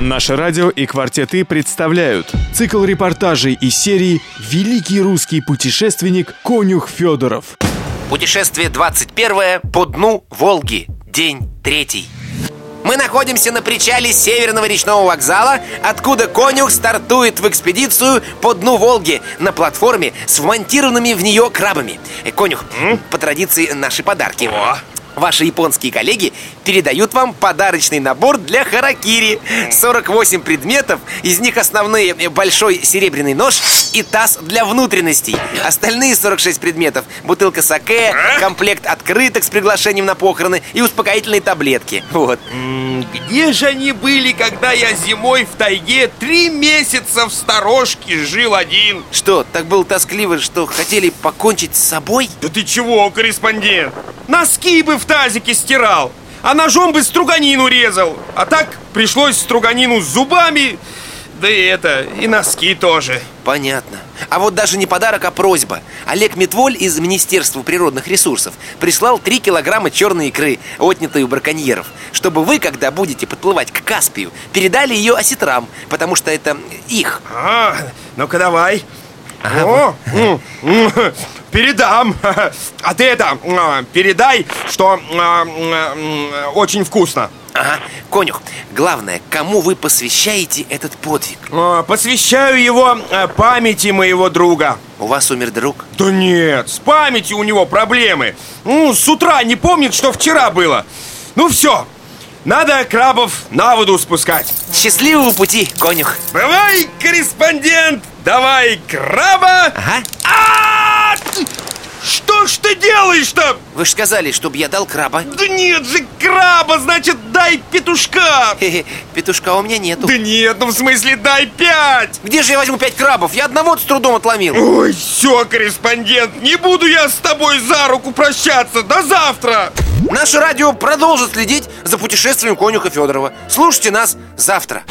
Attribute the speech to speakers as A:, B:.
A: Наше радио и «Квартеты» представляют цикл репортажей и серии «Великий русский путешественник Конюх Федоров».
B: Путешествие 21 по дну Волги. День третий. Мы находимся на причале Северного речного вокзала, откуда конюх стартует в экспедицию по дну Волги на платформе с вмонтированными в нее крабами. Э, Конюх, по традиции наши подарки. Ваши японские коллеги передают вам подарочный набор для харакири 48 предметов, из них основные э, большой серебряный нож и таз для внутренностей Остальные 46 предметов Бутылка саке, комплект открыток с приглашением на похороны И успокоительные таблетки Вот
C: Где же они были, когда я зимой в тайге три месяца в сторожке жил один?
B: Что, так было тоскливо, что хотели покончить с собой?
C: Да ты чего, корреспондент? Носки бы в тазике стирал, а ножом бы струганину резал. А так пришлось струганину с зубами, да и это, и носки тоже.
B: Понятно А вот даже не подарок, а просьба Олег Метволь из Министерства природных ресурсов Прислал 3 килограмма черной икры, отнятой у браконьеров Чтобы вы, когда будете подплывать к Каспию Передали ее осетрам Потому что это их
C: А, ну-ка давай. О, м, м, передам. А ты это, а, передай, что а, м, очень вкусно.
B: Ага, конюх, главное, кому вы посвящаете этот подвиг?
C: А, Посвящаю его а, памяти моего друга.
B: У вас умер друг?
C: Да нет, с памятью у него проблемы. Ну, с утра не помнит, что вчера было. Ну все, надо крабов на воду спускать.
B: Счастливого пути, конюх
C: Давай, корреспондент, давай краба.
B: Ага,
C: А! Что ж ты делаешь-то?
B: вы же сказали, чтобы я дал краба
C: Да нет же краба, значит, дай петушка.
B: Петушка у меня нету
C: Да нет, ну в смысле дай пять.
B: Где же я возьму пять крабов? Я одного с трудом отломил
C: Ой, все, корреспондент, не буду я с тобой за руку прощаться. До завтра.
B: Наше радио продолжит следить за путешествием конюха Федорова Слушайте нас завтра